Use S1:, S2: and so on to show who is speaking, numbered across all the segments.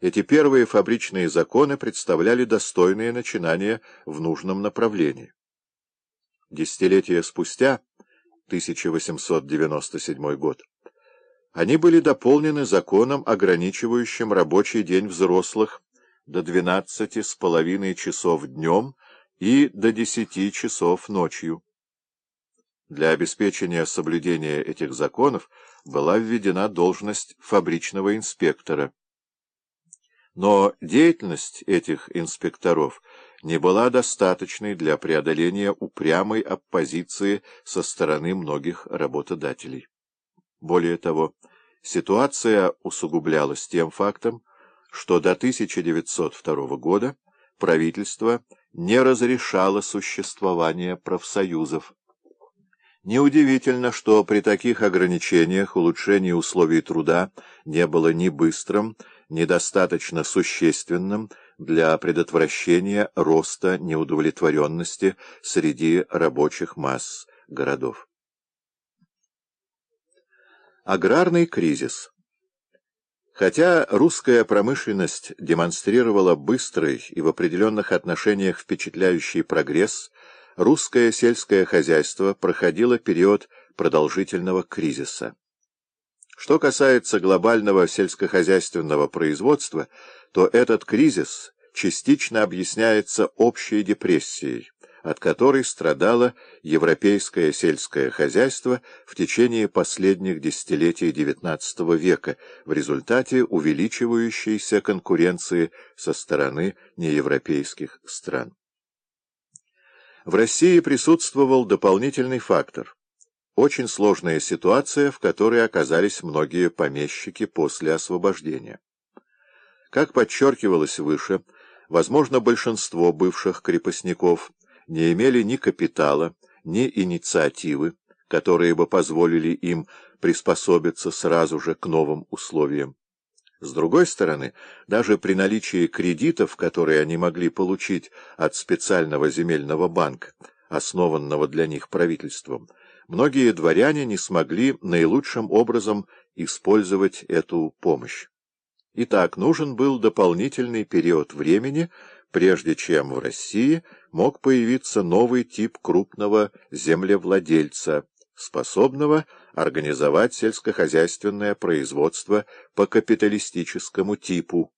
S1: Эти первые фабричные законы представляли достойные начинания в нужном направлении. Десятилетия спустя, 1897 год, они были дополнены законом, ограничивающим рабочий день взрослых до 12 с половиной часов днем и до 10 часов ночью. Для обеспечения соблюдения этих законов была введена должность фабричного инспектора. Но деятельность этих инспекторов не была достаточной для преодоления упрямой оппозиции со стороны многих работодателей. Более того, ситуация усугублялась тем фактом, что до 1902 года правительство не разрешало существование профсоюзов. Неудивительно, что при таких ограничениях улучшение условий труда не было ни быстрым, ни достаточно существенным для предотвращения роста неудовлетворенности среди рабочих масс городов. Аграрный кризис Хотя русская промышленность демонстрировала быстрый и в определенных отношениях впечатляющий прогресс, русское сельское хозяйство проходило период продолжительного кризиса. Что касается глобального сельскохозяйственного производства, то этот кризис частично объясняется общей депрессией, от которой страдало европейское сельское хозяйство в течение последних десятилетий XIX века в результате увеличивающейся конкуренции со стороны неевропейских стран. В России присутствовал дополнительный фактор – очень сложная ситуация, в которой оказались многие помещики после освобождения. Как подчеркивалось выше, возможно, большинство бывших крепостников не имели ни капитала, ни инициативы, которые бы позволили им приспособиться сразу же к новым условиям. С другой стороны, даже при наличии кредитов, которые они могли получить от специального земельного банка, основанного для них правительством, многие дворяне не смогли наилучшим образом использовать эту помощь. Итак, нужен был дополнительный период времени, прежде чем в России мог появиться новый тип крупного землевладельца, способного организовать сельскохозяйственное производство по капиталистическому типу.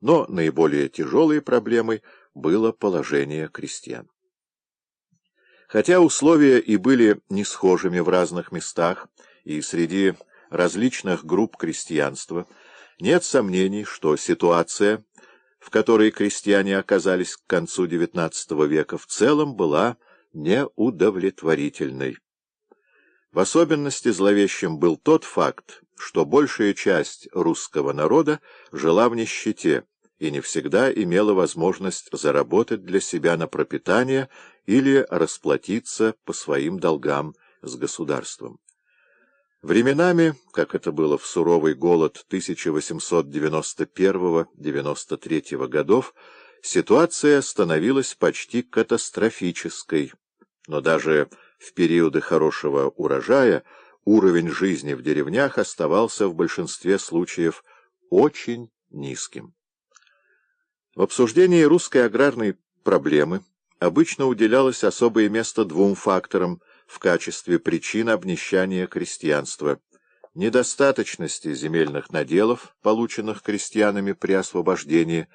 S1: Но наиболее тяжелой проблемой было положение крестьян. Хотя условия и были не схожими в разных местах и среди различных групп крестьянства, нет сомнений, что ситуация, в которой крестьяне оказались к концу XIX века, в целом была неудовлетворительной. В особенности зловещим был тот факт, что большая часть русского народа жила в нищете и не всегда имела возможность заработать для себя на пропитание или расплатиться по своим долгам с государством. Временами, как это было в суровый голод 1891-93 годов, ситуация становилась почти катастрофической, но даже в периоды хорошего урожая уровень жизни в деревнях оставался в большинстве случаев очень низким. В обсуждении русской аграрной проблемы обычно уделялось особое место двум факторам в качестве причин обнищания крестьянства – недостаточности земельных наделов, полученных крестьянами при освобождении,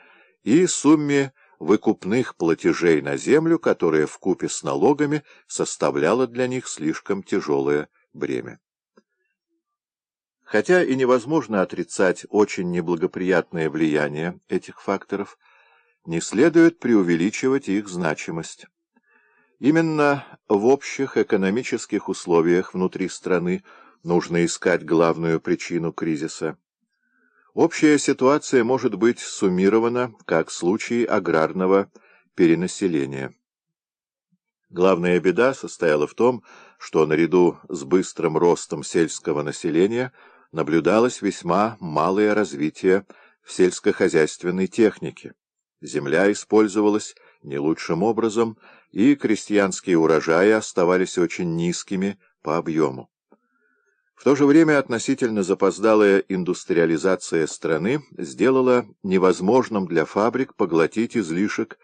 S1: и сумме выкупных платежей на землю, которая вкупе с налогами составляла для них слишком тяжелое бремя. Хотя и невозможно отрицать очень неблагоприятное влияние этих факторов, не следует преувеличивать их значимость. Именно в общих экономических условиях внутри страны нужно искать главную причину кризиса. Общая ситуация может быть суммирована как случай аграрного перенаселения. Главная беда состояла в том, что наряду с быстрым ростом сельского населения наблюдалось весьма малое развитие в сельскохозяйственной технике. Земля использовалась не лучшим образом, и крестьянские урожаи оставались очень низкими по объему. В то же время относительно запоздалая индустриализация страны сделала невозможным для фабрик поглотить излишек